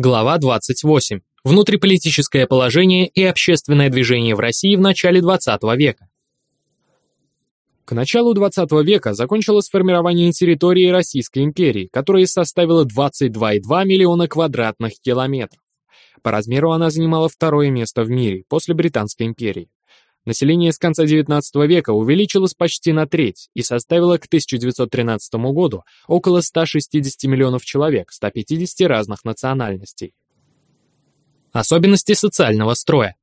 Глава 28. Внутриполитическое положение и общественное движение в России в начале XX века. К началу XX века закончилось формирование территории Российской империи, которая составила 22,2 миллиона квадратных километров. По размеру она занимала второе место в мире, после Британской империи. Население с конца XIX века увеличилось почти на треть и составило к 1913 году около 160 миллионов человек 150 разных национальностей. Особенности социального строя.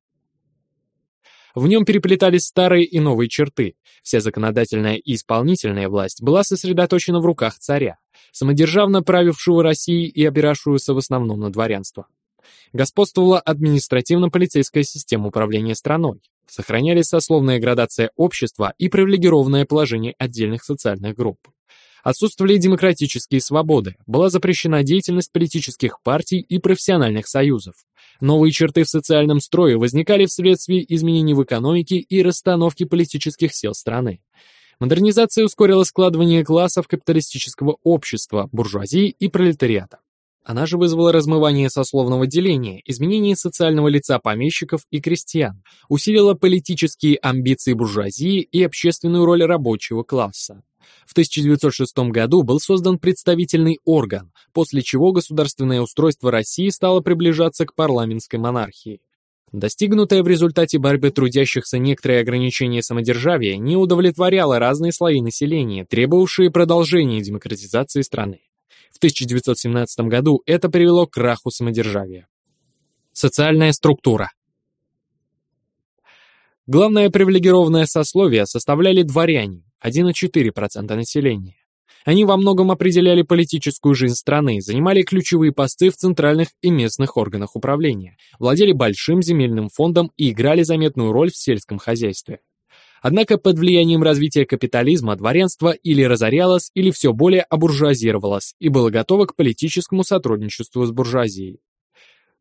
В нем переплетались старые и новые черты. Вся законодательная и исполнительная власть была сосредоточена в руках царя, самодержавно правившего Россией и опиравшегося в основном на дворянство. Господствовала административно-полицейская система управления страной, Сохранялись сословная градация общества и привилегированное положение отдельных социальных групп. Отсутствовали демократические свободы, была запрещена деятельность политических партий и профессиональных союзов. Новые черты в социальном строе возникали вследствие изменений в экономике и расстановки политических сил страны. Модернизация ускорила складывание классов капиталистического общества, буржуазии и пролетариата. Она же вызвала размывание сословного деления, изменение социального лица помещиков и крестьян, усилила политические амбиции буржуазии и общественную роль рабочего класса. В 1906 году был создан представительный орган, после чего государственное устройство России стало приближаться к парламентской монархии. Достигнутое в результате борьбы трудящихся некоторое ограничение самодержавия не удовлетворяло разные слои населения, требовавшие продолжения демократизации страны. В 1917 году это привело к краху самодержавия. Социальная структура. Главное привилегированное сословие составляли дворяне, 1,4% населения. Они во многом определяли политическую жизнь страны, занимали ключевые посты в центральных и местных органах управления, владели большим земельным фондом и играли заметную роль в сельском хозяйстве. Однако под влиянием развития капитализма дворянство или разорялось, или все более обуржуазировалось и было готово к политическому сотрудничеству с буржуазией.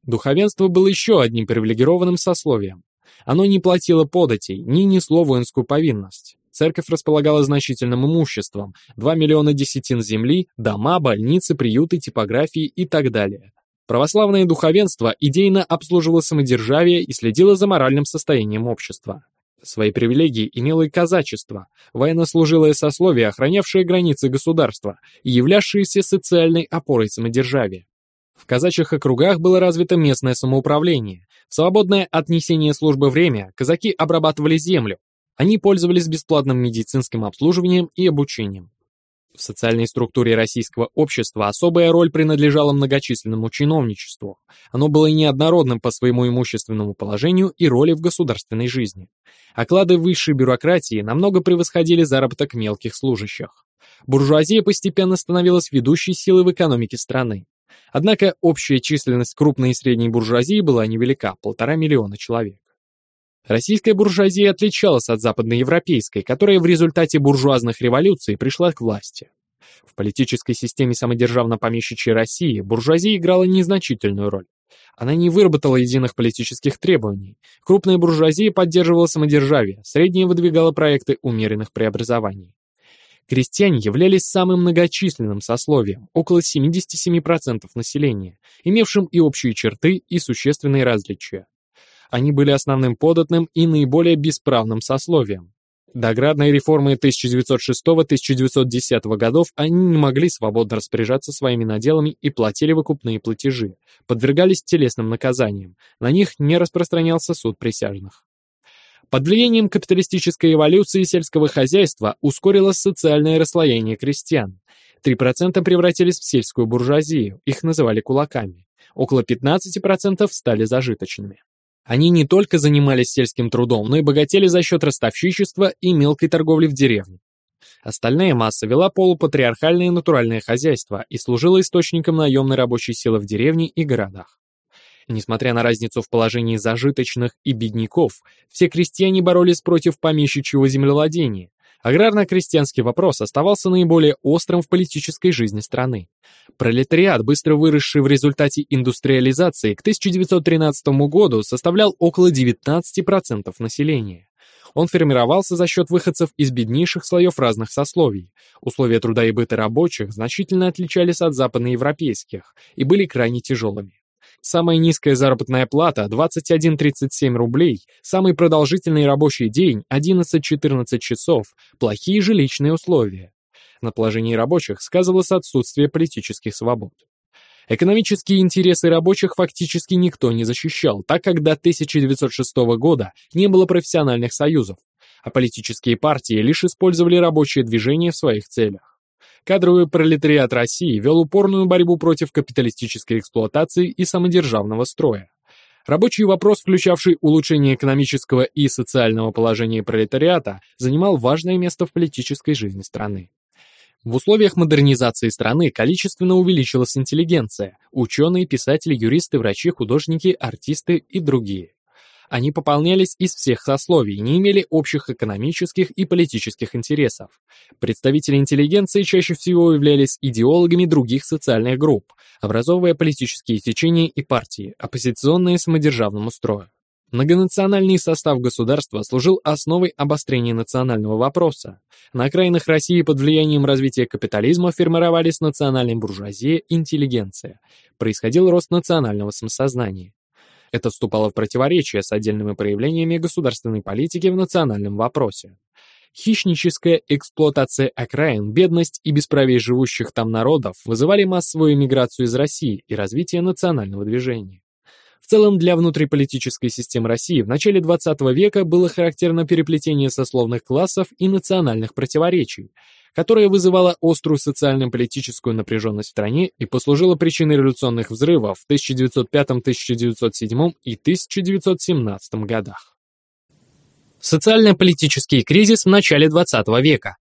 Духовенство было еще одним привилегированным сословием. Оно не платило податей, ни несло воинскую повинность. Церковь располагала значительным имуществом, 2 миллиона десятин земли, дома, больницы, приюты, типографии и так далее. Православное духовенство идейно обслуживало самодержавие и следило за моральным состоянием общества. Свои привилегии имело и казачество, военнослужилое сословие, охранявшее границы государства и являвшееся социальной опорой самодержавия. В казачьих округах было развито местное самоуправление. Свободное от несения службы время казаки обрабатывали землю. Они пользовались бесплатным медицинским обслуживанием и обучением. В социальной структуре российского общества особая роль принадлежала многочисленному чиновничеству. Оно было неоднородным по своему имущественному положению и роли в государственной жизни. Оклады высшей бюрократии намного превосходили заработок мелких служащих. Буржуазия постепенно становилась ведущей силой в экономике страны. Однако общая численность крупной и средней буржуазии была невелика – полтора миллиона человек. Российская буржуазия отличалась от западноевропейской, которая в результате буржуазных революций пришла к власти. В политической системе самодержавно-помещичьей России буржуазия играла незначительную роль. Она не выработала единых политических требований. Крупная буржуазия поддерживала самодержавие, средняя выдвигала проекты умеренных преобразований. Крестьяне являлись самым многочисленным сословием, около 77% населения, имевшим и общие черты, и существенные различия. Они были основным податным и наиболее бесправным сословием. До аграрной реформы 1906-1910 годов они не могли свободно распоряжаться своими наделами и платили выкупные платежи, подвергались телесным наказаниям, на них не распространялся суд присяжных. Под влиянием капиталистической эволюции сельского хозяйства ускорилось социальное расслоение крестьян. 3% превратились в сельскую буржуазию, их называли кулаками. Около 15% стали зажиточными. Они не только занимались сельским трудом, но и богатели за счет ростовщичества и мелкой торговли в деревне. Остальная масса вела полупатриархальное натуральное хозяйство и служила источником наемной рабочей силы в деревне и городах. Несмотря на разницу в положении зажиточных и бедняков, все крестьяне боролись против помещичьего землевладения, Аграрно-крестьянский вопрос оставался наиболее острым в политической жизни страны. Пролетариат, быстро выросший в результате индустриализации, к 1913 году составлял около 19% населения. Он формировался за счет выходцев из беднейших слоев разных сословий. Условия труда и быта рабочих значительно отличались от западноевропейских и были крайне тяжелыми. Самая низкая заработная плата – 21-37 рублей, самый продолжительный рабочий день – 11-14 часов, плохие жилищные условия. На положении рабочих сказывалось отсутствие политических свобод. Экономические интересы рабочих фактически никто не защищал, так как до 1906 года не было профессиональных союзов, а политические партии лишь использовали рабочее движение в своих целях. Кадровый пролетариат России вел упорную борьбу против капиталистической эксплуатации и самодержавного строя. Рабочий вопрос, включавший улучшение экономического и социального положения пролетариата, занимал важное место в политической жизни страны. В условиях модернизации страны количественно увеличилась интеллигенция – ученые, писатели, юристы, врачи, художники, артисты и другие. Они пополнялись из всех сословий, не имели общих экономических и политических интересов. Представители интеллигенции чаще всего являлись идеологами других социальных групп, образовывая политические течения и партии, оппозиционные самодержавному строю. Многонациональный состав государства служил основой обострения национального вопроса. На окраинах России под влиянием развития капитализма формировались национальная буржуазия, интеллигенция. Происходил рост национального самосознания. Это вступало в противоречие с отдельными проявлениями государственной политики в национальном вопросе. Хищническая эксплуатация окраин, бедность и бесправие живущих там народов вызывали массовую эмиграцию из России и развитие национального движения. В целом, для внутриполитической системы России в начале XX века было характерно переплетение сословных классов и национальных противоречий, которое вызывало острую социально-политическую напряженность в стране и послужило причиной революционных взрывов в 1905, 1907 и 1917 годах. Социально-политический кризис в начале XX века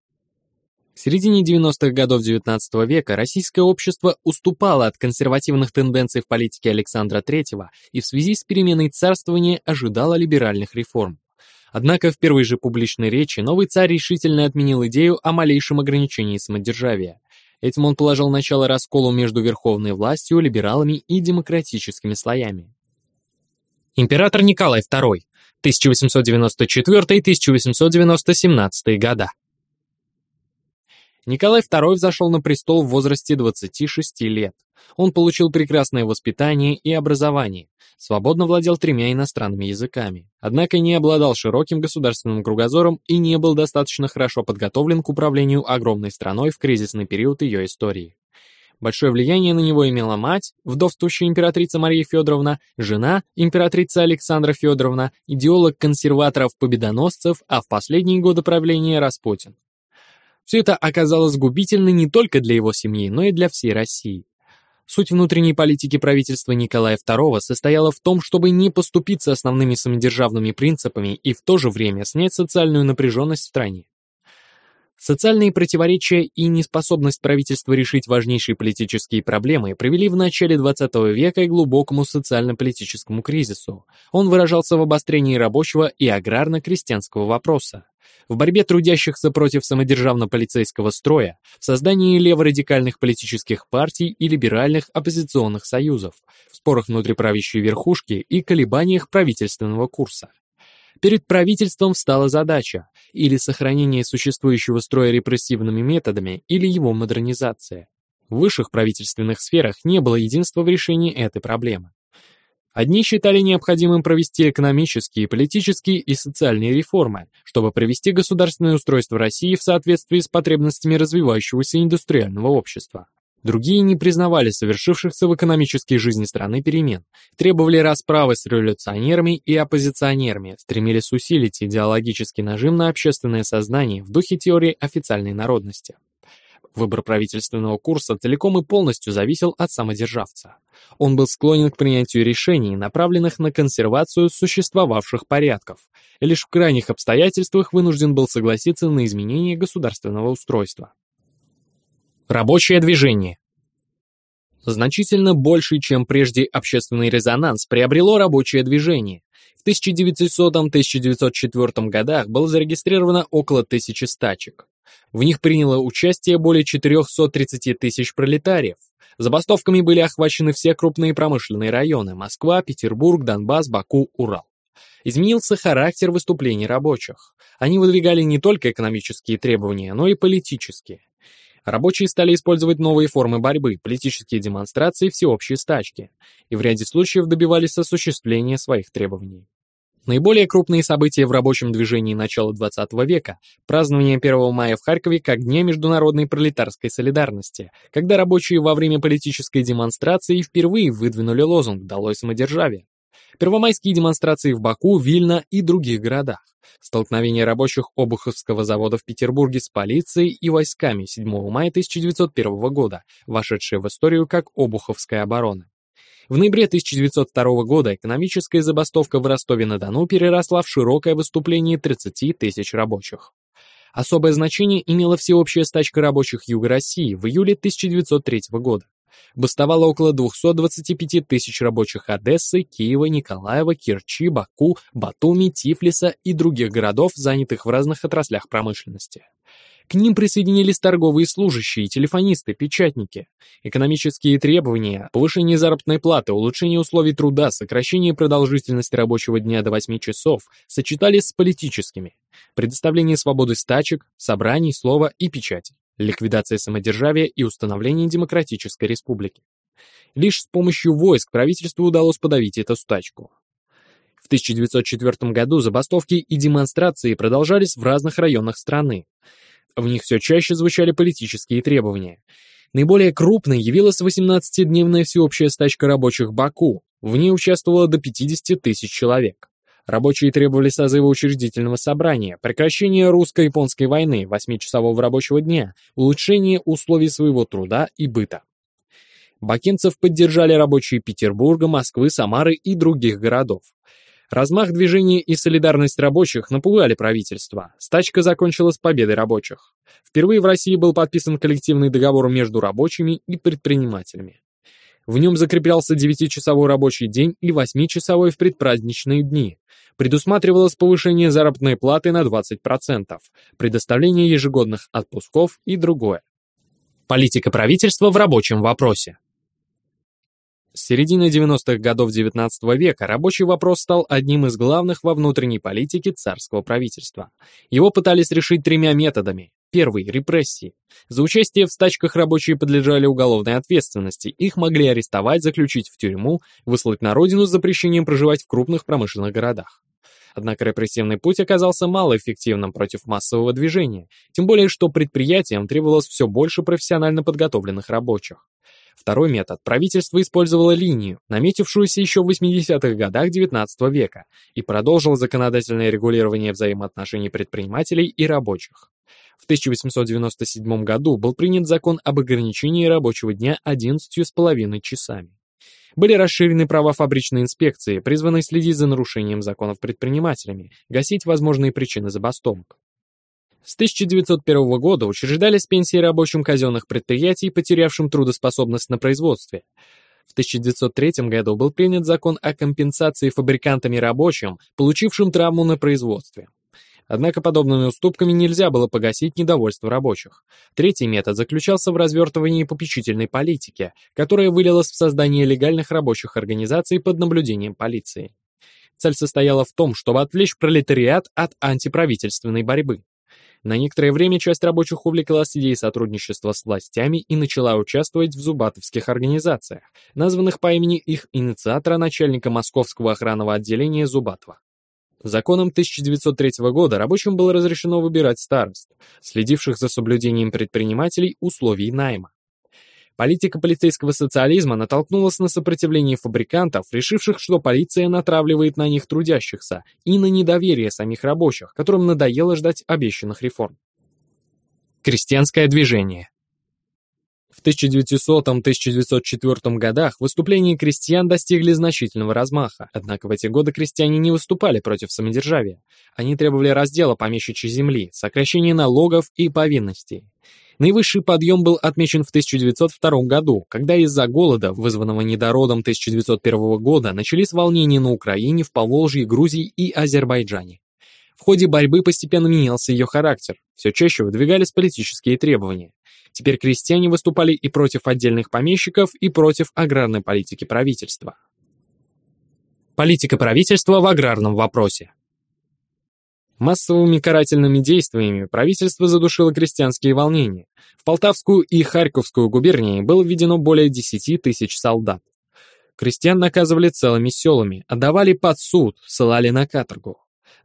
в середине 90-х годов XIX века российское общество уступало от консервативных тенденций в политике Александра III и в связи с переменой царствования ожидало либеральных реформ. Однако в первой же публичной речи новый царь решительно отменил идею о малейшем ограничении самодержавия. Этим он положил начало расколу между верховной властью, либералами и демократическими слоями. Император Николай II, 1894-1897 года. Николай II взошел на престол в возрасте 26 лет. Он получил прекрасное воспитание и образование, свободно владел тремя иностранными языками, однако не обладал широким государственным кругозором и не был достаточно хорошо подготовлен к управлению огромной страной в кризисный период ее истории. Большое влияние на него имела мать, вдовствующая императрица Мария Федоровна, жена, императрица Александра Федоровна, идеолог консерваторов-победоносцев, а в последние годы правления Распутин. Все это оказалось губительно не только для его семьи, но и для всей России. Суть внутренней политики правительства Николая II состояла в том, чтобы не поступиться основными самодержавными принципами и в то же время снять социальную напряженность в стране. Социальные противоречия и неспособность правительства решить важнейшие политические проблемы привели в начале XX века к глубокому социально-политическому кризису. Он выражался в обострении рабочего и аграрно-крестьянского вопроса в борьбе трудящихся против самодержавно-полицейского строя, в создании леворадикальных политических партий и либеральных оппозиционных союзов, в спорах внутри правящей верхушки и колебаниях правительственного курса. Перед правительством встала задача или сохранение существующего строя репрессивными методами, или его модернизация. В высших правительственных сферах не было единства в решении этой проблемы. Одни считали необходимым провести экономические, политические и социальные реформы, чтобы привести государственное устройство России в соответствии с потребностями развивающегося индустриального общества. Другие не признавали совершившихся в экономической жизни страны перемен, требовали расправы с революционерами и оппозиционерами, стремились усилить идеологический нажим на общественное сознание в духе теории официальной народности. Выбор правительственного курса целиком и полностью зависел от самодержавца. Он был склонен к принятию решений, направленных на консервацию существовавших порядков, и лишь в крайних обстоятельствах вынужден был согласиться на изменение государственного устройства. Рабочее движение Значительно больший, чем прежде общественный резонанс, приобрело рабочее движение. В 1900-1904 годах было зарегистрировано около тысячи стачек. В них приняло участие более 430 тысяч пролетариев. Забастовками были охвачены все крупные промышленные районы – Москва, Петербург, Донбасс, Баку, Урал. Изменился характер выступлений рабочих. Они выдвигали не только экономические требования, но и политические. Рабочие стали использовать новые формы борьбы, политические демонстрации, всеобщие стачки, и в ряде случаев добивались осуществления своих требований. Наиболее крупные события в рабочем движении начала XX века – празднование 1 мая в Харькове как Дня международной пролетарской солидарности, когда рабочие во время политической демонстрации впервые выдвинули лозунг «Долой самодержавие». Первомайские демонстрации в Баку, Вильно и других городах. Столкновение рабочих Обуховского завода в Петербурге с полицией и войсками 7 мая 1901 года, вошедшие в историю как Обуховская оборона. В ноябре 1902 года экономическая забастовка в Ростове-на-Дону переросла в широкое выступление 30 тысяч рабочих. Особое значение имела всеобщая стачка рабочих Юга России в июле 1903 года. Бастовало около 225 тысяч рабочих Одессы, Киева, Николаева, Керчи, Баку, Батуми, Тифлиса и других городов, занятых в разных отраслях промышленности. К ним присоединились торговые служащие, телефонисты, печатники. Экономические требования, повышение заработной платы, улучшение условий труда, сокращение продолжительности рабочего дня до 8 часов сочетались с политическими. Предоставление свободы стачек, собраний, слова и печати. Ликвидация самодержавия и установление демократической республики. Лишь с помощью войск правительству удалось подавить эту стачку. В 1904 году забастовки и демонстрации продолжались в разных районах страны. В них все чаще звучали политические требования. Наиболее крупной явилась 18-дневная всеобщая стачка рабочих Баку. В ней участвовало до 50 тысяч человек. Рабочие требовали созыва учредительного собрания, прекращения русско-японской войны, 8-часового рабочего дня, улучшения условий своего труда и быта. Бакинцев поддержали рабочие Петербурга, Москвы, Самары и других городов. Размах движения и солидарность рабочих напугали правительство. Стачка закончилась победой рабочих. Впервые в России был подписан коллективный договор между рабочими и предпринимателями. В нем закреплялся 9-часовой рабочий день и 8-часовой в предпраздничные дни. Предусматривалось повышение заработной платы на 20%, предоставление ежегодных отпусков и другое. Политика правительства в рабочем вопросе. С середины 90-х годов XIX века рабочий вопрос стал одним из главных во внутренней политике царского правительства. Его пытались решить тремя методами. Первый – репрессии. За участие в стачках рабочие подлежали уголовной ответственности, их могли арестовать, заключить в тюрьму, выслать на родину с запрещением проживать в крупных промышленных городах. Однако репрессивный путь оказался малоэффективным против массового движения, тем более что предприятиям требовалось все больше профессионально подготовленных рабочих. Второй метод правительство использовало линию, наметившуюся еще в 80-х годах XIX века, и продолжило законодательное регулирование взаимоотношений предпринимателей и рабочих. В 1897 году был принят закон об ограничении рабочего дня 11,5 часами. Были расширены права фабричной инспекции, призванной следить за нарушением законов предпринимателями, гасить возможные причины забастовок. С 1901 года учреждались пенсии рабочим казенных предприятий, потерявшим трудоспособность на производстве. В 1903 году был принят закон о компенсации фабрикантами рабочим, получившим травму на производстве. Однако подобными уступками нельзя было погасить недовольство рабочих. Третий метод заключался в развертывании попечительной политики, которая вылилась в создание легальных рабочих организаций под наблюдением полиции. Цель состояла в том, чтобы отвлечь пролетариат от антиправительственной борьбы. На некоторое время часть рабочих увлеклась идеей сотрудничества с властями и начала участвовать в зубатовских организациях, названных по имени их инициатора начальника Московского охранного отделения Зубатова. Законом 1903 года рабочим было разрешено выбирать старост, следивших за соблюдением предпринимателей условий найма. Политика полицейского социализма натолкнулась на сопротивление фабрикантов, решивших, что полиция натравливает на них трудящихся, и на недоверие самих рабочих, которым надоело ждать обещанных реформ. Крестьянское движение в 1900-1904 годах выступления крестьян достигли значительного размаха, однако в эти годы крестьяне не выступали против самодержавия. Они требовали раздела помещичьей земли, сокращения налогов и повинностей. Наивысший подъем был отмечен в 1902 году, когда из-за голода, вызванного недородом 1901 года, начались волнения на Украине, в Поволжье, Грузии и Азербайджане. В ходе борьбы постепенно менялся ее характер, все чаще выдвигались политические требования. Теперь крестьяне выступали и против отдельных помещиков, и против аграрной политики правительства. Политика правительства в аграрном вопросе Массовыми карательными действиями правительство задушило крестьянские волнения. В Полтавскую и Харьковскую губернии было введено более 10 тысяч солдат. Крестьян наказывали целыми селами, отдавали под суд, ссылали на каторгу.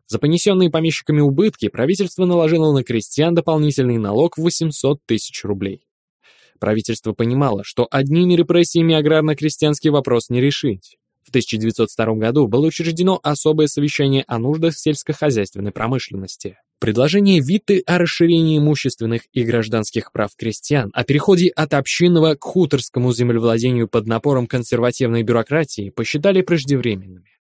За понесенные помещиками убытки правительство наложило на крестьян дополнительный налог в 800 тысяч рублей. Правительство понимало, что одними репрессиями аграрно-крестьянский вопрос не решить. В 1902 году было учреждено особое совещание о нуждах сельскохозяйственной промышленности. Предложение Витты о расширении имущественных и гражданских прав крестьян, о переходе от общинного к хуторскому землевладению под напором консервативной бюрократии посчитали преждевременными.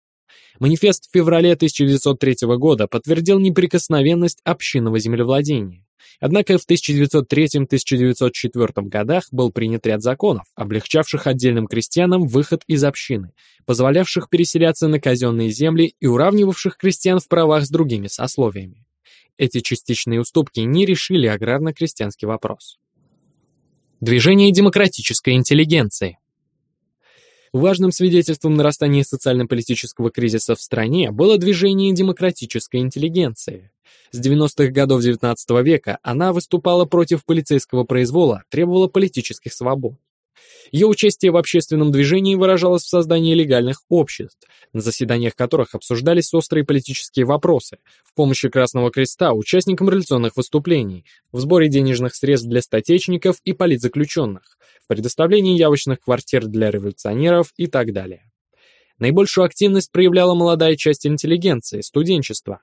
Манифест в феврале 1903 года подтвердил неприкосновенность общинного землевладения. Однако в 1903-1904 годах был принят ряд законов, облегчавших отдельным крестьянам выход из общины, позволявших переселяться на казенные земли и уравнивавших крестьян в правах с другими сословиями. Эти частичные уступки не решили аграрно-крестьянский вопрос. Движение демократической интеллигенции Важным свидетельством нарастания социально-политического кризиса в стране было движение демократической интеллигенции. С 90-х годов XIX века она выступала против полицейского произвола, требовала политических свобод. Ее участие в общественном движении выражалось в создании легальных обществ, на заседаниях которых обсуждались острые политические вопросы, в помощи Красного Креста участникам революционных выступлений, в сборе денежных средств для статечников и политзаключенных, в предоставлении явочных квартир для революционеров и так далее. Наибольшую активность проявляла молодая часть интеллигенции, студенчества.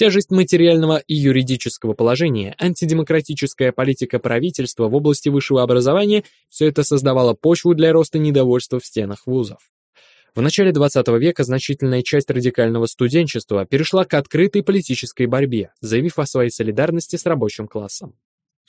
Тяжесть материального и юридического положения, антидемократическая политика правительства в области высшего образования – все это создавало почву для роста недовольства в стенах вузов. В начале XX века значительная часть радикального студенчества перешла к открытой политической борьбе, заявив о своей солидарности с рабочим классом.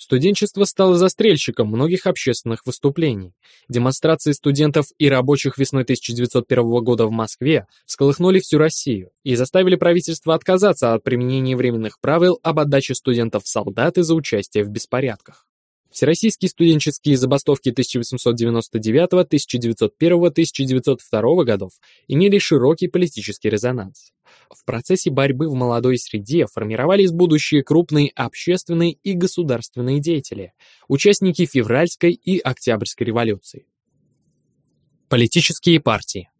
Студенчество стало застрельщиком многих общественных выступлений. Демонстрации студентов и рабочих весной 1901 года в Москве всколыхнули всю Россию и заставили правительство отказаться от применения временных правил об отдаче студентов в солдаты за участие в беспорядках. Всероссийские студенческие забастовки 1899, 1901, 1902 годов имели широкий политический резонанс. В процессе борьбы в молодой среде формировались будущие крупные общественные и государственные деятели, участники февральской и октябрьской революции. Политические партии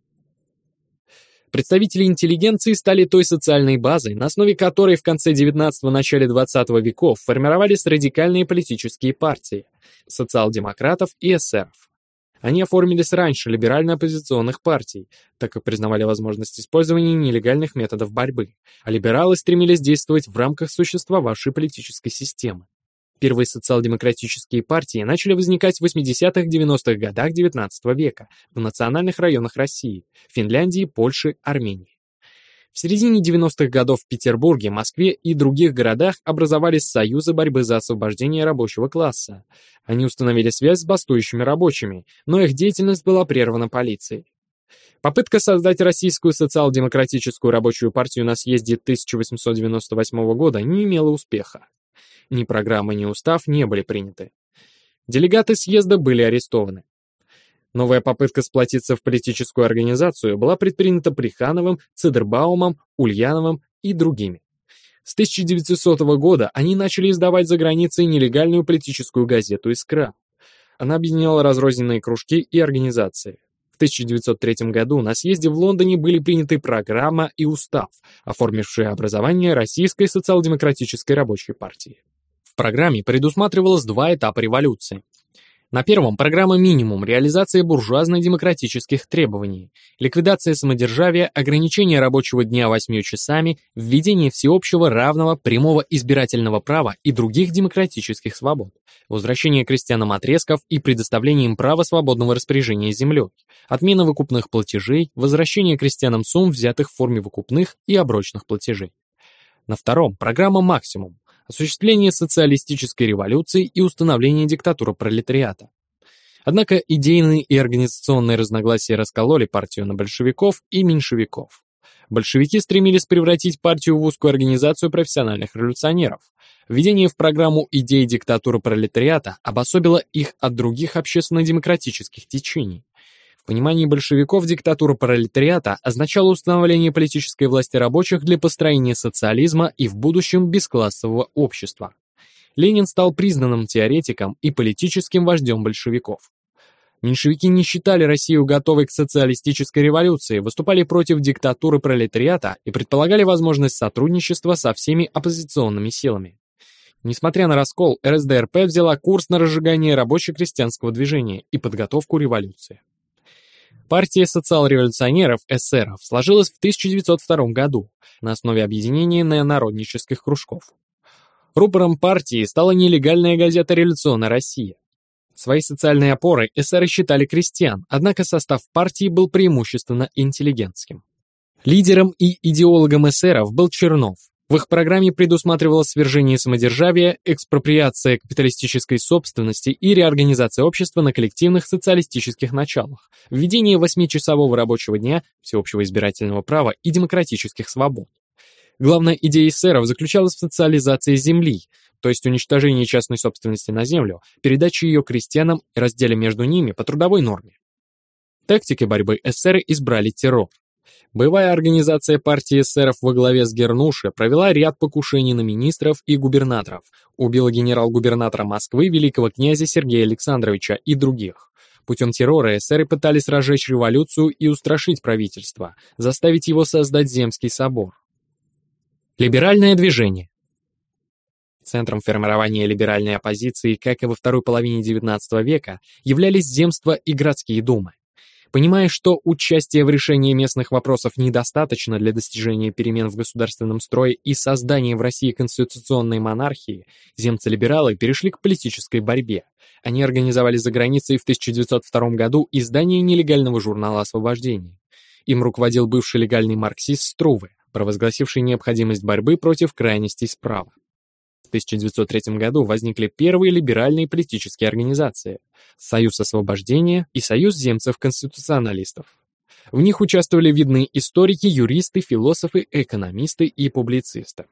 Представители интеллигенции стали той социальной базой, на основе которой в конце XIX – начале XX веков формировались радикальные политические партии – социал-демократов и эсеров. Они оформились раньше либерально-оппозиционных партий, так как признавали возможность использования нелегальных методов борьбы, а либералы стремились действовать в рамках существовавшей политической системы. Первые социал-демократические партии начали возникать в 80-х-90-х годах XIX века в национальных районах России, Финляндии, Польши, Армении. В середине 90-х годов в Петербурге, Москве и других городах образовались союзы борьбы за освобождение рабочего класса. Они установили связь с бастующими рабочими, но их деятельность была прервана полицией. Попытка создать Российскую социал-демократическую рабочую партию на съезде 1898 года не имела успеха. Ни программа, ни устав не были приняты. Делегаты съезда были арестованы. Новая попытка сплотиться в политическую организацию была предпринята Прихановым, Цедербаумом, Ульяновым и другими. С 1900 года они начали издавать за границей нелегальную политическую газету «Искра». Она объединяла разрозненные кружки и организации. В 1903 году на съезде в Лондоне были приняты программа и устав, оформившие образование Российской социал-демократической рабочей партии. В программе предусматривалось два этапа революции. На первом – программа «Минимум» реализация буржуазно-демократических требований, ликвидация самодержавия, ограничение рабочего дня восьмью часами, введение всеобщего равного прямого избирательного права и других демократических свобод, возвращение крестьянам отрезков и предоставление им права свободного распоряжения землей, отмена выкупных платежей, возвращение крестьянам сумм, взятых в форме выкупных и оброчных платежей. На втором – программа «Максимум» осуществление социалистической революции и установление диктатуры пролетариата. Однако идейные и организационные разногласия раскололи партию на большевиков и меньшевиков. Большевики стремились превратить партию в узкую организацию профессиональных революционеров. Введение в программу идей диктатуры пролетариата обособило их от других общественно-демократических течений. Понимании большевиков диктатура пролетариата означала установление политической власти рабочих для построения социализма и в будущем бесклассового общества. Ленин стал признанным теоретиком и политическим вождем большевиков. Меньшевики не считали Россию готовой к социалистической революции, выступали против диктатуры пролетариата и предполагали возможность сотрудничества со всеми оппозиционными силами. Несмотря на раскол, РСДРП взяла курс на разжигание рабоче-крестьянского движения и подготовку революции. Партия социал-революционеров эсеров сложилась в 1902 году на основе объединения неонароднических кружков. Рупором партии стала нелегальная газета «Революционная Россия». Своей социальной опорой эсеры считали крестьян, однако состав партии был преимущественно интеллигентским. Лидером и идеологом эсеров был Чернов, в их программе предусматривалось свержение самодержавия, экспроприация капиталистической собственности и реорганизация общества на коллективных социалистических началах, введение восьмичасового рабочего дня, всеобщего избирательного права и демократических свобод. Главная идея эсеров заключалась в социализации земли, то есть уничтожении частной собственности на землю, передаче ее крестьянам и разделе между ними по трудовой норме. Тактикой борьбы эсеры избрали террор. Боевая организация партии эсеров во главе с Гернуше провела ряд покушений на министров и губернаторов, убила генерал-губернатора Москвы великого князя Сергея Александровича и других. Путем террора эсеры пытались разжечь революцию и устрашить правительство, заставить его создать Земский собор. Либеральное движение Центром формирования либеральной оппозиции, как и во второй половине XIX века, являлись земства и городские думы. Понимая, что участие в решении местных вопросов недостаточно для достижения перемен в государственном строе и создания в России конституционной монархии, земцы-либералы перешли к политической борьбе. Они организовали за границей в 1902 году издание нелегального журнала «Освобождение». Им руководил бывший легальный марксист Струве, провозгласивший необходимость борьбы против крайностей справа. 1903 году возникли первые либеральные политические организации – Союз освобождения и Союз земцев-конституционалистов. В них участвовали видные историки, юристы, философы, экономисты и публицисты.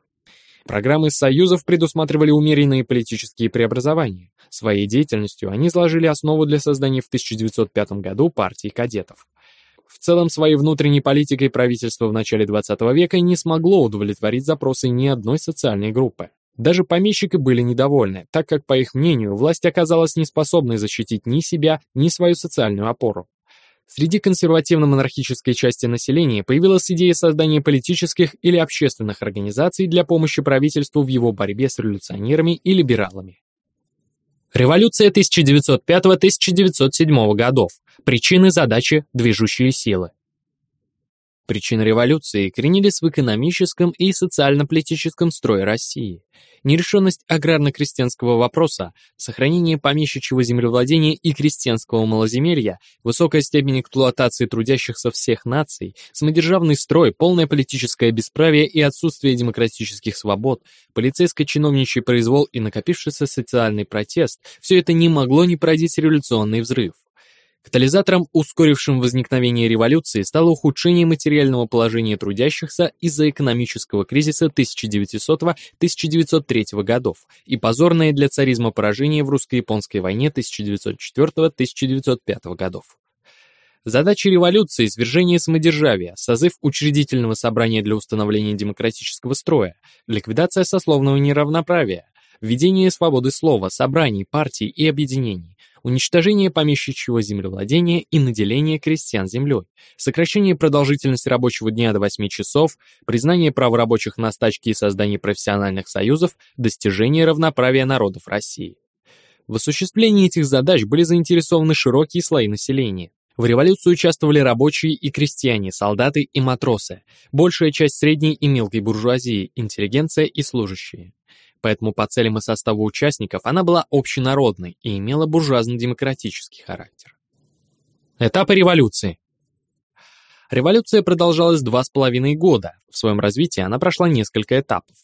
Программы союзов предусматривали умеренные политические преобразования. Своей деятельностью они сложили основу для создания в 1905 году партии кадетов. В целом, своей внутренней политикой правительство в начале XX века не смогло удовлетворить запросы ни одной социальной группы. Даже помещики были недовольны, так как, по их мнению, власть оказалась неспособной защитить ни себя, ни свою социальную опору. Среди консервативно-монархической части населения появилась идея создания политических или общественных организаций для помощи правительству в его борьбе с революционерами и либералами. Революция 1905-1907 годов. Причины, задачи, движущие силы. Причины революции коренились в экономическом и социально-политическом строе России. Нерешенность аграрно-крестьянского вопроса, сохранение помещичьего землевладения и крестьянского малоземелья, высокая степень эксплуатации трудящихся всех наций, самодержавный строй, полное политическое бесправие и отсутствие демократических свобод, полицейско-чиновничий произвол и накопившийся социальный протест – все это не могло не породить революционный взрыв. Катализатором, ускорившим возникновение революции, стало ухудшение материального положения трудящихся из-за экономического кризиса 1900-1903 годов и позорное для царизма поражение в русско-японской войне 1904-1905 годов. Задача революции – свержение самодержавия, созыв учредительного собрания для установления демократического строя, ликвидация сословного неравноправия, введение свободы слова, собраний, партий и объединений, уничтожение помещичьего землевладения и наделение крестьян землей, сокращение продолжительности рабочего дня до 8 часов, признание права рабочих на стачки и создание профессиональных союзов, достижение равноправия народов России. В осуществлении этих задач были заинтересованы широкие слои населения. В революции участвовали рабочие и крестьяне, солдаты и матросы, большая часть средней и мелкой буржуазии, интеллигенция и служащие поэтому по целям и составу участников она была общенародной и имела буржуазно-демократический характер. Этапы революции. Революция продолжалась два с половиной года. В своем развитии она прошла несколько этапов.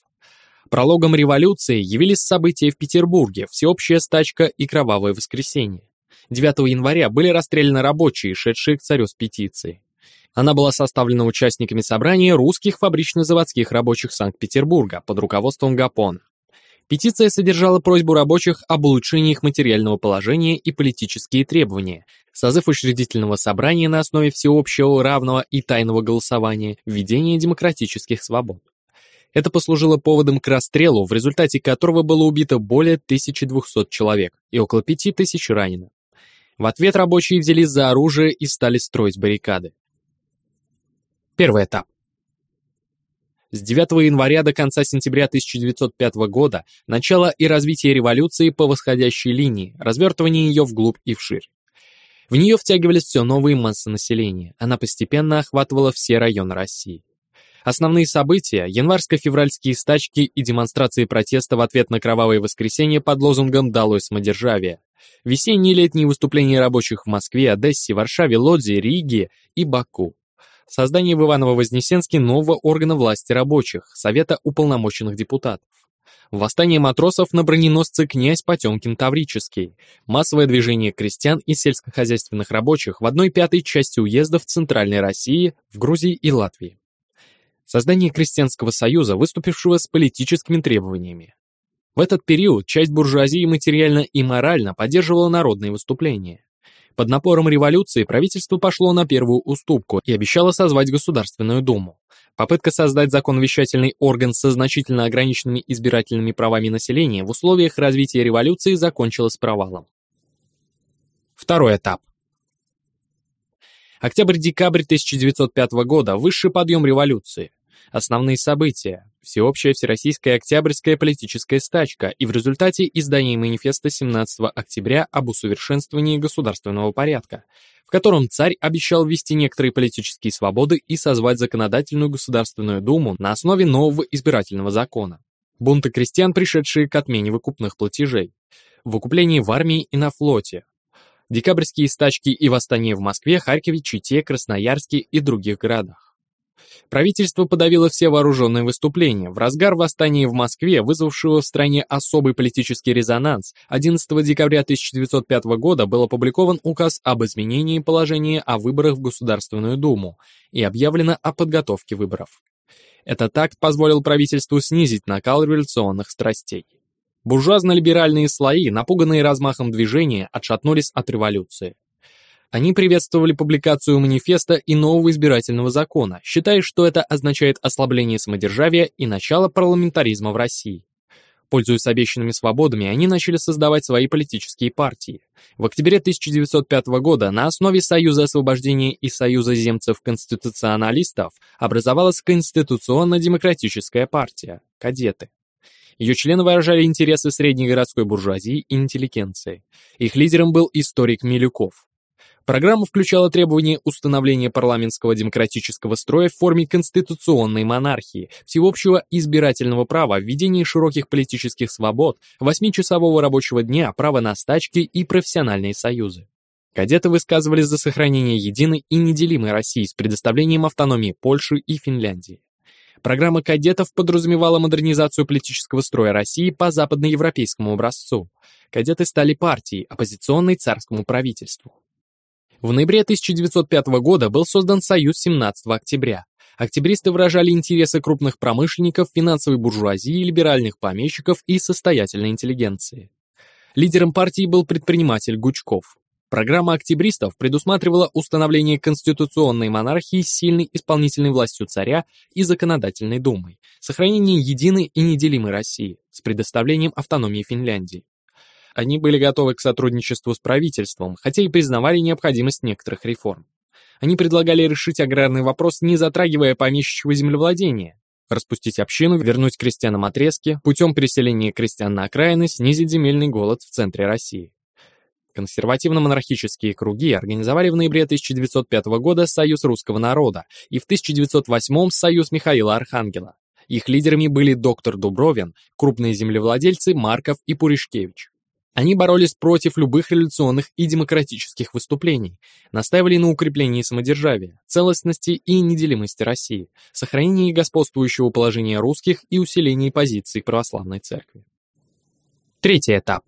Прологом революции явились события в Петербурге, всеобщая стачка и кровавое воскресенье. 9 января были расстреляны рабочие, шедшие к царю с петицией. Она была составлена участниками собрания русских фабрично-заводских рабочих Санкт-Петербурга под руководством Гапона. Петиция содержала просьбу рабочих об улучшении их материального положения и политические требования, Созыв учредительного собрания на основе всеобщего, равного и тайного голосования, введение демократических свобод. Это послужило поводом к расстрелу, в результате которого было убито более 1200 человек и около 5000 ранено. В ответ рабочие взялись за оружие и стали строить баррикады. Первый этап. С 9 января до конца сентября 1905 года начало и развитие революции по восходящей линии, развертывание ее вглубь и вширь. В нее втягивались все новые массы населения, она постепенно охватывала все районы России. Основные события – январско-февральские стачки и демонстрации протеста в ответ на кровавое воскресенье под лозунгом «Долой самодержавие», весенние и летние выступления рабочих в Москве, Одессе, Варшаве, Лодзе, Риге и Баку. Создание в Иваново-Вознесенске нового органа власти рабочих, Совета уполномоченных депутатов. Восстание матросов на броненосце князь Потемкин Таврический. Массовое движение крестьян и сельскохозяйственных рабочих в одной пятой части уездов Центральной России, в Грузии и Латвии создание крестьянского союза, выступившего с политическими требованиями. В этот период часть буржуазии материально и морально поддерживала народные выступления. Под напором революции правительство пошло на первую уступку и обещало созвать Государственную Думу. Попытка создать законовещательный орган со значительно ограниченными избирательными правами населения в условиях развития революции закончилась провалом. Второй этап. Октябрь-декабрь 1905 года – высший подъем революции. Основные события – всеобщая всероссийская октябрьская политическая стачка и в результате издания манифеста 17 октября об усовершенствовании государственного порядка, в котором царь обещал ввести некоторые политические свободы и созвать законодательную Государственную Думу на основе нового избирательного закона. Бунты крестьян, пришедшие к отмене выкупных платежей. Выкуплении в армии и на флоте, декабрьские стачки и восстания в Москве, Харькове, Чите, Красноярске и других городах. Правительство подавило все вооруженные выступления. В разгар восстания в Москве, вызвавшего в стране особый политический резонанс, 11 декабря 1905 года был опубликован указ об изменении положения о выборах в Государственную Думу и объявлено о подготовке выборов. Этот акт позволил правительству снизить накал революционных страстей. Буржуазно-либеральные слои, напуганные размахом движения, отшатнулись от революции. Они приветствовали публикацию манифеста и нового избирательного закона, считая, что это означает ослабление самодержавия и начало парламентаризма в России. Пользуясь обещанными свободами, они начали создавать свои политические партии. В октябре 1905 года на основе Союза освобождения и Союза земцев-конституционалистов образовалась Конституционно-демократическая партия – кадеты. Ее члены выражали интересы средней городской буржуазии и интеллигенции. Их лидером был историк Милюков. Программа включала требование установления парламентского демократического строя в форме конституционной монархии, всеобщего избирательного права, введения широких политических свобод, восьмичасового рабочего дня, права на стачки и профессиональные союзы. Кадеты высказывались за сохранение единой и неделимой России с предоставлением автономии Польши и Финляндии. Программа кадетов подразумевала модернизацию политического строя России по западноевропейскому образцу. Кадеты стали партией, оппозиционной царскому правительству. В ноябре 1905 года был создан Союз 17 октября. Октябристы выражали интересы крупных промышленников, финансовой буржуазии, либеральных помещиков и состоятельной интеллигенции. Лидером партии был предприниматель Гучков. Программа октябристов предусматривала установление конституционной монархии с сильной исполнительной властью царя и законодательной думой, сохранение единой и неделимой России с предоставлением автономии Финляндии. Они были готовы к сотрудничеству с правительством, хотя и признавали необходимость некоторых реформ. Они предлагали решить аграрный вопрос, не затрагивая помещичьего землевладения, распустить общину, вернуть крестьянам отрезки, путем переселения крестьян на окраины, снизить земельный голод в центре России. Консервативно-монархические круги организовали в ноябре 1905 года Союз русского народа и в 1908 Союз Михаила Архангела. Их лидерами были доктор Дубровин, крупные землевладельцы Марков и Пуришкевич. Они боролись против любых революционных и демократических выступлений, настаивали на укреплении самодержавия, целостности и неделимости России, сохранении господствующего положения русских и усилении позиций православной церкви. Третий этап.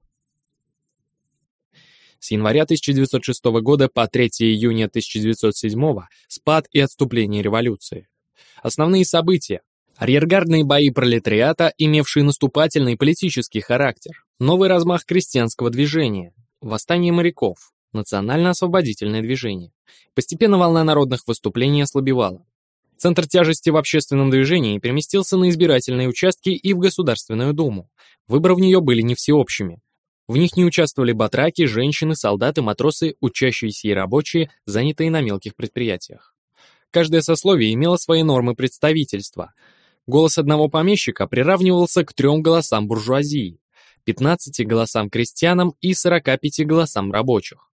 С января 1906 года по 3 июня 1907 спад и отступление революции. Основные события. Арьергардные бои пролетариата, имевшие наступательный политический характер. Новый размах крестьянского движения. Восстание моряков. национально-освободительное движение. Постепенно волна народных выступлений ослабевала. Центр тяжести в общественном движении переместился на избирательные участки и в Государственную Думу. Выборы в нее были не всеобщими. В них не участвовали батраки, женщины, солдаты, матросы, учащиеся и рабочие, занятые на мелких предприятиях. Каждое сословие имело свои нормы представительства. Голос одного помещика приравнивался к трем голосам буржуазии, 15 голосам крестьянам и 45 голосам рабочих.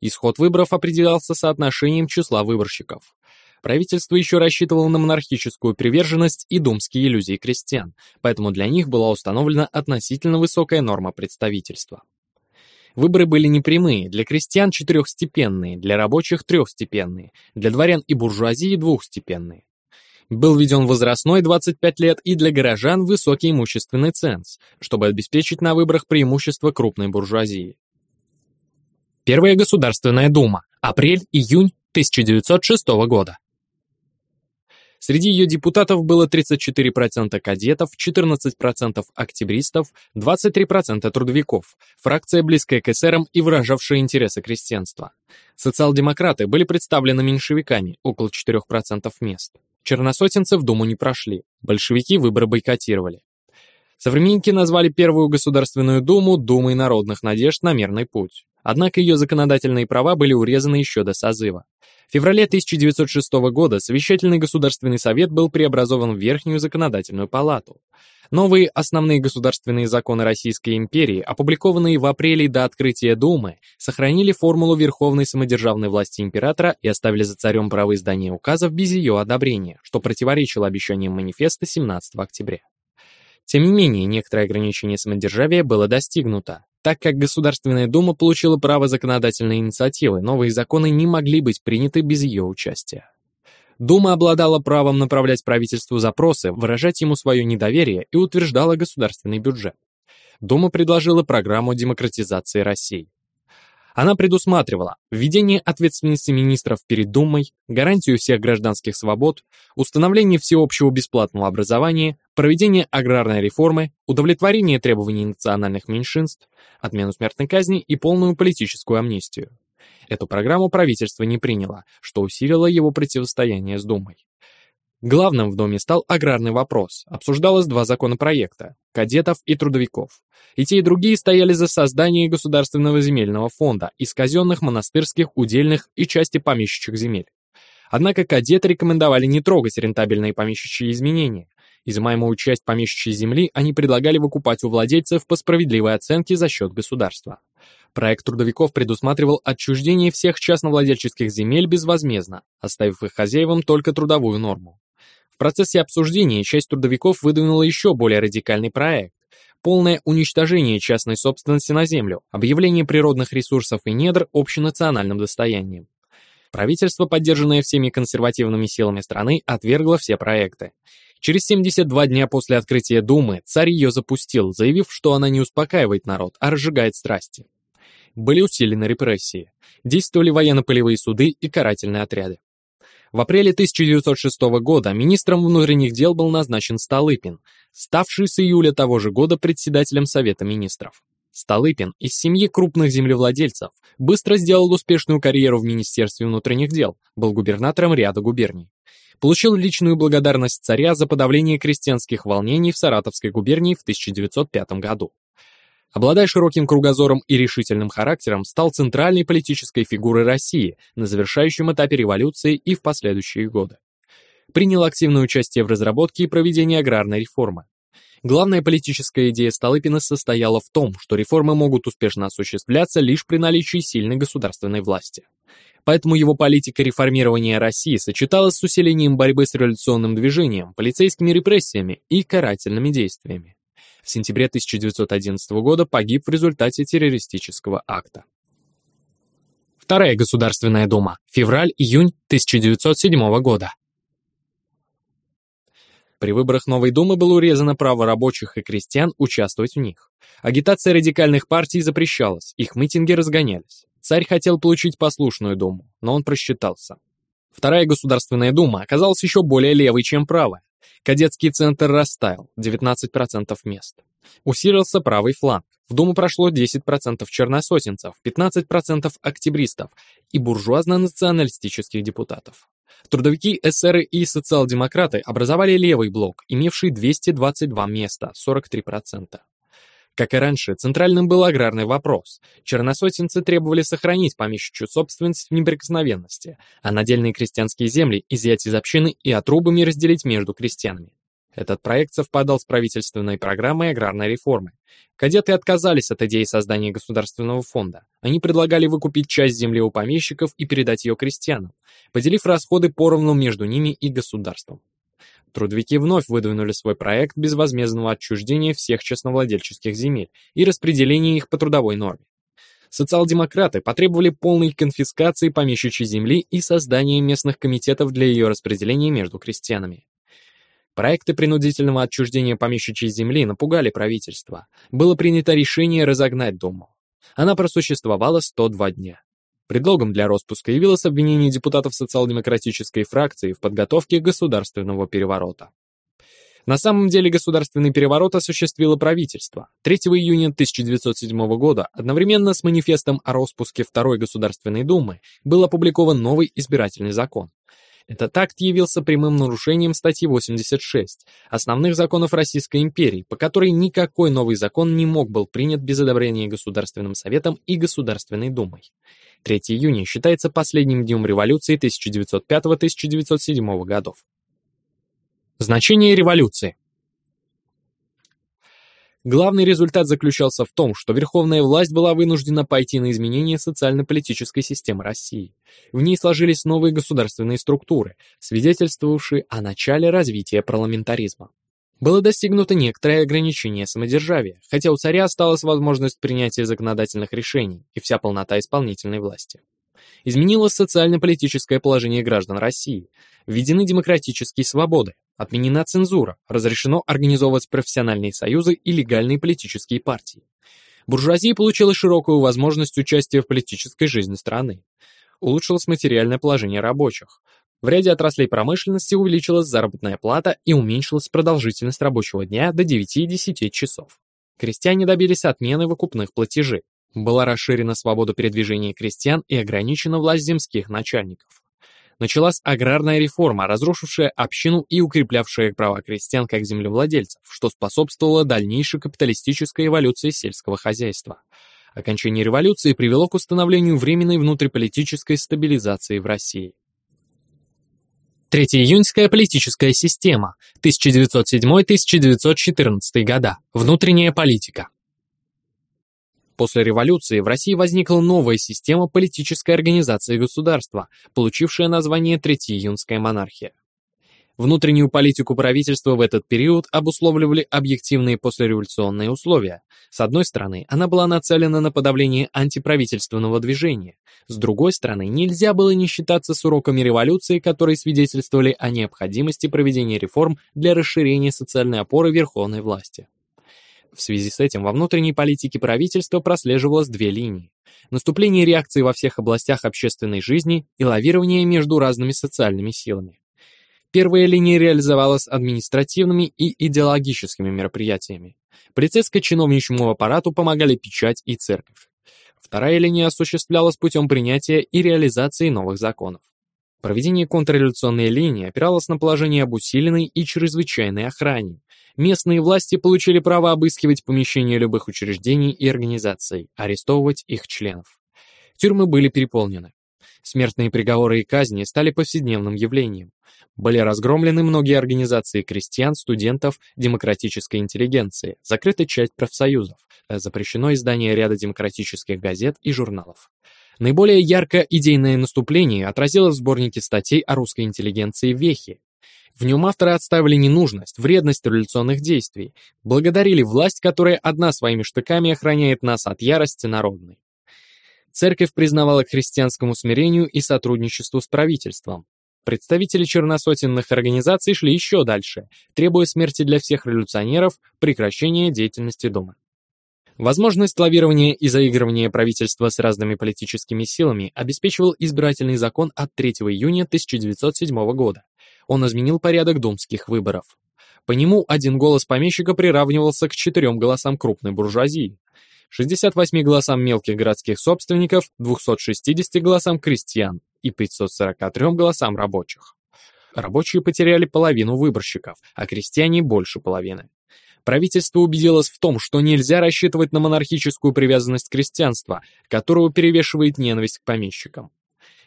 Исход выборов определялся соотношением числа выборщиков. Правительство еще рассчитывало на монархическую приверженность и думские иллюзии крестьян, поэтому для них была установлена относительно высокая норма представительства. Выборы были непрямые, для крестьян четырехстепенные, для рабочих трехстепенные, для дворян и буржуазии двухстепенные. Был введен возрастной 25 лет и для горожан высокий имущественный ценз, чтобы обеспечить на выборах преимущество крупной буржуазии. Первая Государственная Дума. Апрель-июнь 1906 года. Среди ее депутатов было 34% кадетов, 14% октябристов, 23% трудовиков, фракция близкая к эсерам и выражавшая интересы крестьянства. Социал-демократы были представлены меньшевиками, около 4% мест. Черносотенцы в Думу не прошли, большевики выборы бойкотировали. Современники назвали Первую Государственную Думу Думой народных надежд на мирный путь. Однако ее законодательные права были урезаны еще до созыва. В феврале 1906 года Совещательный Государственный Совет был преобразован в Верхнюю Законодательную Палату. Новые основные государственные законы Российской империи, опубликованные в апреле до открытия Думы, сохранили формулу верховной самодержавной власти императора и оставили за царем право издания указов без ее одобрения, что противоречило обещаниям манифеста 17 октября. Тем не менее, некоторое ограничение самодержавия было достигнуто. Так как Государственная Дума получила право законодательной инициативы, новые законы не могли быть приняты без ее участия. Дума обладала правом направлять правительству запросы, выражать ему свое недоверие и утверждала государственный бюджет. Дума предложила программу демократизации России. Она предусматривала введение ответственности министров перед Думой, гарантию всех гражданских свобод, установление всеобщего бесплатного образования, проведение аграрной реформы, удовлетворение требований национальных меньшинств, отмену смертной казни и полную политическую амнистию. Эту программу правительство не приняло, что усилило его противостояние с Думой. Главным в Доме стал аграрный вопрос. Обсуждалось два законопроекта – кадетов и трудовиков. И те, и другие стояли за создание государственного земельного фонда из казенных, монастырских, удельных и части помещичьих земель. Однако кадеты рекомендовали не трогать рентабельные помещичьи изменения. Изымаемую часть помещичьей земли они предлагали выкупать у владельцев по справедливой оценке за счет государства. Проект трудовиков предусматривал отчуждение всех частновладельческих земель безвозмездно, оставив их хозяевам только трудовую норму. В процессе обсуждения часть трудовиков выдвинула еще более радикальный проект. Полное уничтожение частной собственности на землю, объявление природных ресурсов и недр общенациональным достоянием. Правительство, поддержанное всеми консервативными силами страны, отвергло все проекты. Через 72 дня после открытия Думы царь ее запустил, заявив, что она не успокаивает народ, а разжигает страсти. Были усилены репрессии. Действовали военно-полевые суды и карательные отряды. В апреле 1906 года министром внутренних дел был назначен Столыпин, ставший с июля того же года председателем Совета министров. Столыпин из семьи крупных землевладельцев быстро сделал успешную карьеру в Министерстве внутренних дел, был губернатором ряда губерний. Получил личную благодарность царя за подавление крестьянских волнений в Саратовской губернии в 1905 году. Обладая широким кругозором и решительным характером, стал центральной политической фигурой России на завершающем этапе революции и в последующие годы. Принял активное участие в разработке и проведении аграрной реформы. Главная политическая идея Столыпина состояла в том, что реформы могут успешно осуществляться лишь при наличии сильной государственной власти. Поэтому его политика реформирования России сочеталась с усилением борьбы с революционным движением, полицейскими репрессиями и карательными действиями в сентябре 1911 года погиб в результате террористического акта. Вторая Государственная Дума. Февраль-июнь 1907 года. При выборах новой Думы было урезано право рабочих и крестьян участвовать в них. Агитация радикальных партий запрещалась, их митинги разгонялись. Царь хотел получить послушную Думу, но он просчитался. Вторая Государственная Дума оказалась еще более левой, чем правая. Кадетский центр растаял, 19% мест. Усилился правый фланг. В Думу прошло 10% черносотенцев, 15% октябристов и буржуазно-националистических депутатов. Трудовики, эсеры и социал-демократы образовали левый блок, имевший 222 места, 43%. Как и раньше, центральным был аграрный вопрос. Черносотенцы требовали сохранить помещичью собственность в неприкосновенности, а надельные крестьянские земли изъять из общины и отрубами разделить между крестьянами. Этот проект совпадал с правительственной программой аграрной реформы. Кадеты отказались от идеи создания государственного фонда. Они предлагали выкупить часть земли у помещиков и передать ее крестьянам, поделив расходы поровну между ними и государством. Трудовики вновь выдвинули свой проект безвозмездного отчуждения всех частновладельческих земель и распределения их по трудовой норме. Социал-демократы потребовали полной конфискации помещичьей земли и создания местных комитетов для ее распределения между крестьянами. Проекты принудительного отчуждения помещичьей земли напугали правительство. Было принято решение разогнать Думу. Она просуществовала 102 дня. Предлогом для распуска явилось обвинение депутатов социал-демократической фракции в подготовке государственного переворота. На самом деле государственный переворот осуществило правительство. 3 июня 1907 года, одновременно с манифестом о распуске Второй Государственной Думы, был опубликован новый избирательный закон. Этот акт явился прямым нарушением статьи 86 основных законов Российской империи, по которой никакой новый закон не мог был принят без одобрения Государственным Советом и Государственной Думой. 3 июня считается последним днем революции 1905-1907 годов. Значение революции Главный результат заключался в том, что верховная власть была вынуждена пойти на изменение социально-политической системы России. В ней сложились новые государственные структуры, свидетельствовавшие о начале развития парламентаризма. Было достигнуто некоторое ограничение самодержавия, хотя у царя осталась возможность принятия законодательных решений и вся полнота исполнительной власти. Изменилось социально-политическое положение граждан России, введены демократические свободы, Отменена цензура, разрешено организовывать профессиональные союзы и легальные политические партии. Буржуазия получила широкую возможность участия в политической жизни страны. Улучшилось материальное положение рабочих. В ряде отраслей промышленности увеличилась заработная плата и уменьшилась продолжительность рабочего дня до 9-10 часов. Крестьяне добились отмены выкупных платежей. Была расширена свобода передвижения крестьян и ограничена власть земских начальников началась аграрная реформа, разрушившая общину и укреплявшая права крестьян как землевладельцев, что способствовало дальнейшей капиталистической эволюции сельского хозяйства. Окончание революции привело к установлению временной внутриполитической стабилизации в России. Третьеиюньская политическая система, 1907-1914 года, внутренняя политика. После революции в России возникла новая система политической организации государства, получившая название Третьеиюнская монархия. Внутреннюю политику правительства в этот период обусловливали объективные послереволюционные условия. С одной стороны, она была нацелена на подавление антиправительственного движения. С другой стороны, нельзя было не считаться с уроками революции, которые свидетельствовали о необходимости проведения реформ для расширения социальной опоры верховной власти. В связи с этим во внутренней политике правительства прослеживалось две линии. Наступление реакции во всех областях общественной жизни и лавирование между разными социальными силами. Первая линия реализовалась административными и идеологическими мероприятиями. Полицейско-чиновничьему аппарату помогали печать и церковь. Вторая линия осуществлялась путем принятия и реализации новых законов. Проведение контрреволюционной линии опиралось на положение об усиленной и чрезвычайной охране, местные власти получили право обыскивать помещения любых учреждений и организаций, арестовывать их членов. Тюрьмы были переполнены. Смертные приговоры и казни стали повседневным явлением. Были разгромлены многие организации крестьян, студентов, демократической интеллигенции, закрыта часть профсоюзов, запрещено издание ряда демократических газет и журналов. Наиболее яркое идейное наступление отразилось в сборнике статей о русской интеллигенции «Вехи», в нем авторы отставили ненужность, вредность революционных действий, благодарили власть, которая одна своими штыками охраняет нас от ярости народной. Церковь признавала христианскому смирению и сотрудничеству с правительством. Представители черносотенных организаций шли еще дальше, требуя смерти для всех революционеров, прекращения деятельности Дома. Возможность лавирования и заигрывания правительства с разными политическими силами обеспечивал избирательный закон от 3 июня 1907 года. Он изменил порядок думских выборов. По нему один голос помещика приравнивался к четырем голосам крупной буржуазии, 68 голосам мелких городских собственников, 260 голосам крестьян и 543 голосам рабочих. Рабочие потеряли половину выборщиков, а крестьяне больше половины. Правительство убедилось в том, что нельзя рассчитывать на монархическую привязанность крестьянства, которую перевешивает ненависть к помещикам.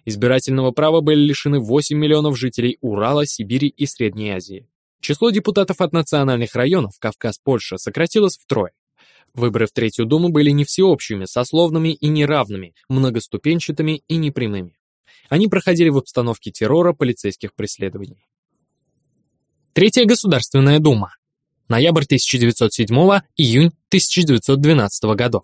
Избирательного права были лишены 8 миллионов жителей Урала, Сибири и Средней Азии. Число депутатов от национальных районов Кавказ-Польша сократилось втрое. Выборы в Третью Думу были не всеобщими, сословными и неравными, многоступенчатыми и непрямыми. Они проходили в обстановке террора полицейских преследований. Третья Государственная Дума. Ноябрь 1907, июнь 1912 годов.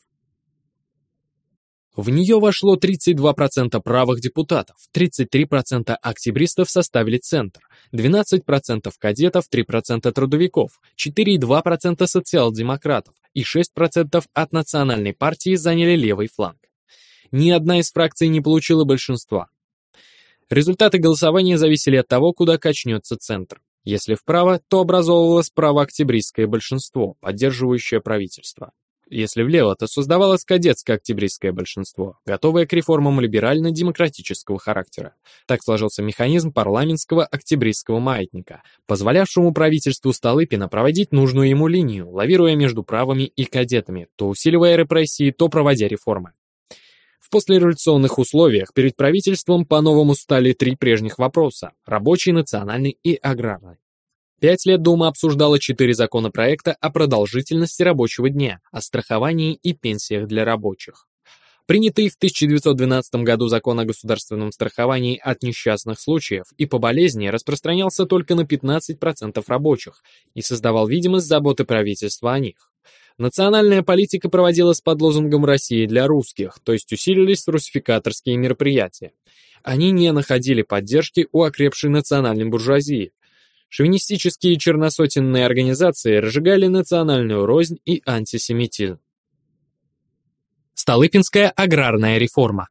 В нее вошло 32% правых депутатов, 33% октябристов составили Центр, 12% кадетов, 3% трудовиков, 4,2% социал-демократов и 6% от национальной партии заняли левый фланг. Ни одна из фракций не получила большинства. Результаты голосования зависели от того, куда качнется Центр. Если вправо, то образовывалось правооктябристское большинство, поддерживающее правительство. Если влево, то создавалось кадетское октябристское большинство, готовое к реформам либерально-демократического характера. Так сложился механизм парламентского октябристского маятника, позволявшему правительству Столыпина проводить нужную ему линию, лавируя между правыми и кадетами, то усиливая репрессии, то проводя реформы. В послереволюционных условиях перед правительством по-новому стали три прежних вопроса – рабочий, национальный и аграрный. Пять лет Дума обсуждала четыре законопроекта о продолжительности рабочего дня, о страховании и пенсиях для рабочих. Принятый в 1912 году закон о государственном страховании от несчастных случаев и по болезни распространялся только на 15% рабочих и создавал видимость заботы правительства о них. Национальная политика проводилась под лозунгом «России для русских», то есть усилились русификаторские мероприятия. Они не находили поддержки у окрепшей национальной буржуазии, Шовинистические черносотенные организации разжигали национальную рознь и антисемитизм. Столыпинская аграрная реформа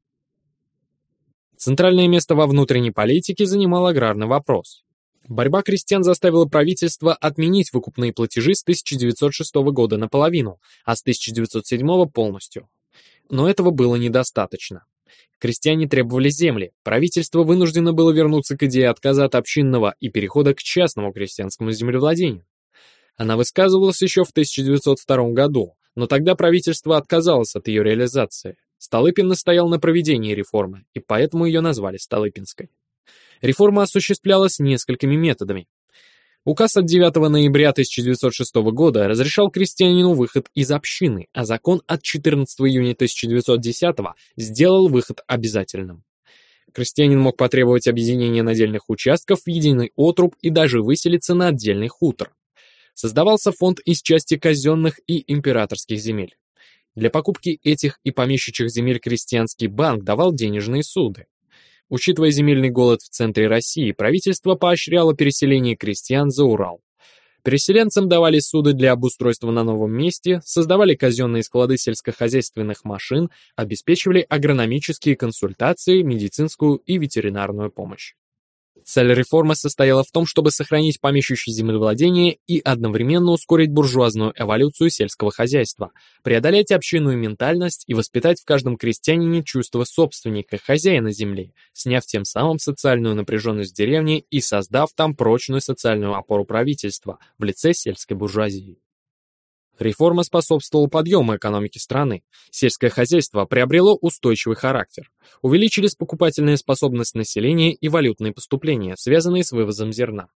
Центральное место во внутренней политике занимал аграрный вопрос. Борьба крестьян заставила правительство отменить выкупные платежи с 1906 года наполовину, а с 1907 полностью. Но этого было недостаточно. Крестьяне требовали земли, правительство вынуждено было вернуться к идее отказа от общинного и перехода к частному крестьянскому землевладению. Она высказывалась еще в 1902 году, но тогда правительство отказалось от ее реализации. Столыпин настоял на проведении реформы, и поэтому ее назвали Столыпинской. Реформа осуществлялась несколькими методами. Указ от 9 ноября 1906 года разрешал крестьянину выход из общины, а закон от 14 июня 1910 сделал выход обязательным. Крестьянин мог потребовать объединения надельных участков в единый отруб и даже выселиться на отдельный хутор. Создавался фонд из части казенных и императорских земель. Для покупки этих и помещичьих земель крестьянский банк давал денежные суды. Учитывая земельный голод в центре России, правительство поощряло переселение крестьян за Урал. Переселенцам давали суды для обустройства на новом месте, создавали казенные склады сельскохозяйственных машин, обеспечивали агрономические консультации, медицинскую и ветеринарную помощь. Цель реформы состояла в том, чтобы сохранить помещичье землевладение и одновременно ускорить буржуазную эволюцию сельского хозяйства, преодолеть общинную ментальность и воспитать в каждом крестьянине чувство собственника, хозяина земли, сняв тем самым социальную напряженность деревни и создав там прочную социальную опору правительства в лице сельской буржуазии. Реформа способствовала подъему экономики страны. Сельское хозяйство приобрело устойчивый характер. Увеличились покупательная способность населения и валютные поступления, связанные с вывозом зерна.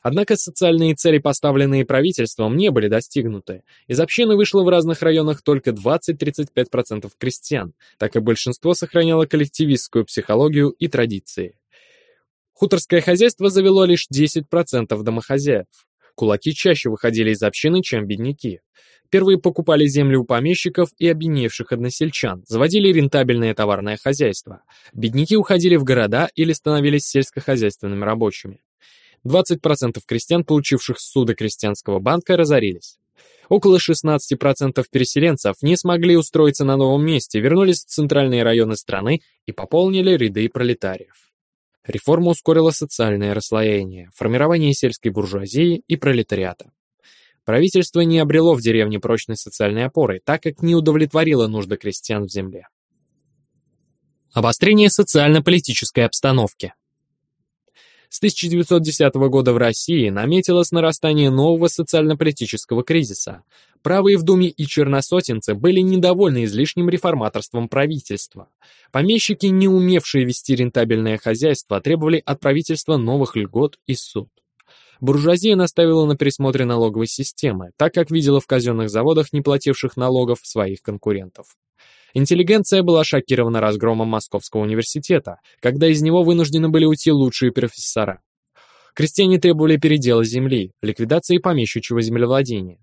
Однако социальные цели, поставленные правительством, не были достигнуты. Из общины вышло в разных районах только 20-35% крестьян, так и большинство сохраняло коллективистскую психологию и традиции. Хуторское хозяйство завело лишь 10% домохозяев. Кулаки чаще выходили из общины, чем бедняки. Первые покупали землю у помещиков и объединивших односельчан, заводили рентабельное товарное хозяйство. Бедняки уходили в города или становились сельскохозяйственными рабочими. 20% крестьян, получивших суды крестьянского банка, разорились. Около 16% переселенцев не смогли устроиться на новом месте, вернулись в центральные районы страны и пополнили ряды пролетариев. Реформа ускорила социальное расслоение, формирование сельской буржуазии и пролетариата. Правительство не обрело в деревне прочной социальной опоры, так как не удовлетворило нужды крестьян в земле. Обострение социально-политической обстановки. С 1910 года в России наметилось нарастание нового социально-политического кризиса. Правые в Думе и черносотенцы были недовольны излишним реформаторством правительства. Помещики, не умевшие вести рентабельное хозяйство, требовали от правительства новых льгот и суд. Буржуазия наставила на пересмотре налоговой системы, так как видела в казенных заводах, не плативших налогов, своих конкурентов. Интеллигенция была шокирована разгромом Московского университета, когда из него вынуждены были уйти лучшие профессора. Крестьяне требовали передела земли, ликвидации помещичьего землевладения.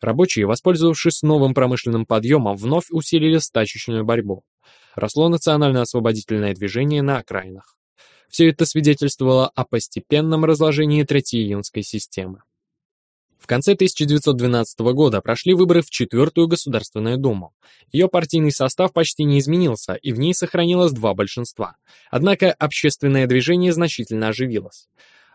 Рабочие, воспользовавшись новым промышленным подъемом, вновь усилили стачечную борьбу. Росло национально-освободительное движение на окраинах. Все это свидетельствовало о постепенном разложении Третьеиюнской системы. В конце 1912 года прошли выборы в Четвертую Государственную Думу. Ее партийный состав почти не изменился, и в ней сохранилось два большинства. Однако общественное движение значительно оживилось.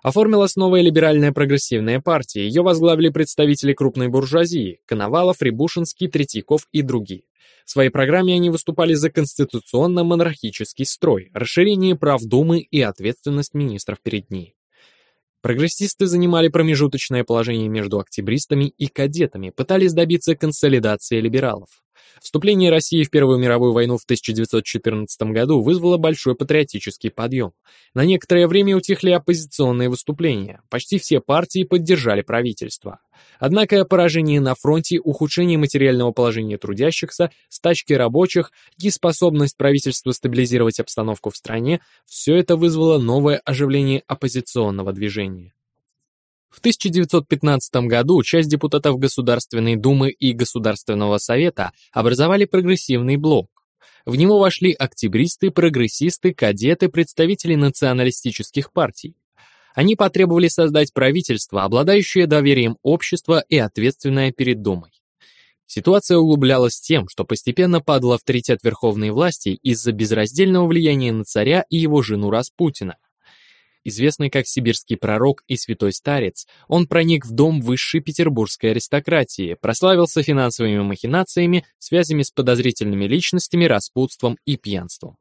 Оформилась новая либеральная прогрессивная партия, ее возглавили представители крупной буржуазии – Коновалов, Рябушинский, Третьяков и другие. В своей программе они выступали за конституционно-монархический строй, расширение прав Думы и ответственность министров перед ней. Прогрессисты занимали промежуточное положение между октябристами и кадетами, пытались добиться консолидации либералов. Вступление России в Первую мировую войну в 1914 году вызвало большой патриотический подъем. На некоторое время утихли оппозиционные выступления, почти все партии поддержали правительство. Однако поражение на фронте, ухудшение материального положения трудящихся, стачки рабочих и способность правительства стабилизировать обстановку в стране – все это вызвало новое оживление оппозиционного движения. В 1915 году часть депутатов Государственной Думы и Государственного Совета образовали прогрессивный блок. В него вошли октябристы, прогрессисты, кадеты, представители националистических партий. Они потребовали создать правительство, обладающее доверием общества и ответственное перед Думой. Ситуация углублялась тем, что постепенно падал авторитет верховной власти из-за безраздельного влияния на царя и его жену Распутина. Известный как сибирский пророк и святой старец, он проник в дом высшей петербургской аристократии, прославился финансовыми махинациями, связями с подозрительными личностями, распутством и пьянством.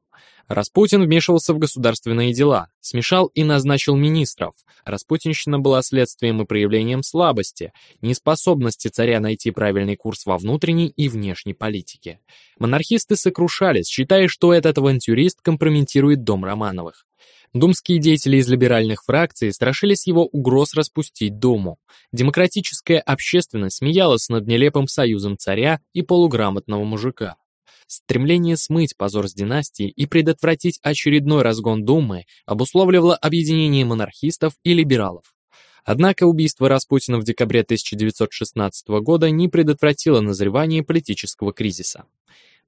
Распутин вмешивался в государственные дела, смешал и назначил министров. Распутинщина была следствием и проявлением слабости, неспособности царя найти правильный курс во внутренней и внешней политике. Монархисты сокрушались, считая, что этот авантюрист компрометирует дом Романовых. Думские деятели из либеральных фракций страшились его угроз распустить Думу. Демократическая общественность смеялась над нелепым союзом царя и полуграмотного мужика. Стремление смыть позор с династии и предотвратить очередной разгон Думы обусловливало объединение монархистов и либералов. Однако убийство Распутина в декабре 1916 года не предотвратило назревание политического кризиса.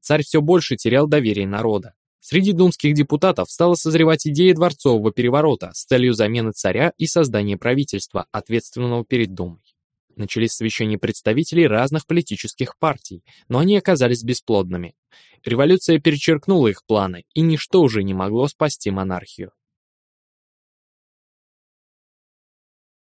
Царь все больше терял доверие народа. Среди думских депутатов стала созревать идея дворцового переворота с целью замены царя и создания правительства, ответственного перед Думой. Начались совещания представителей разных политических партий, но они оказались бесплодными. Революция перечеркнула их планы, и ничто уже не могло спасти монархию.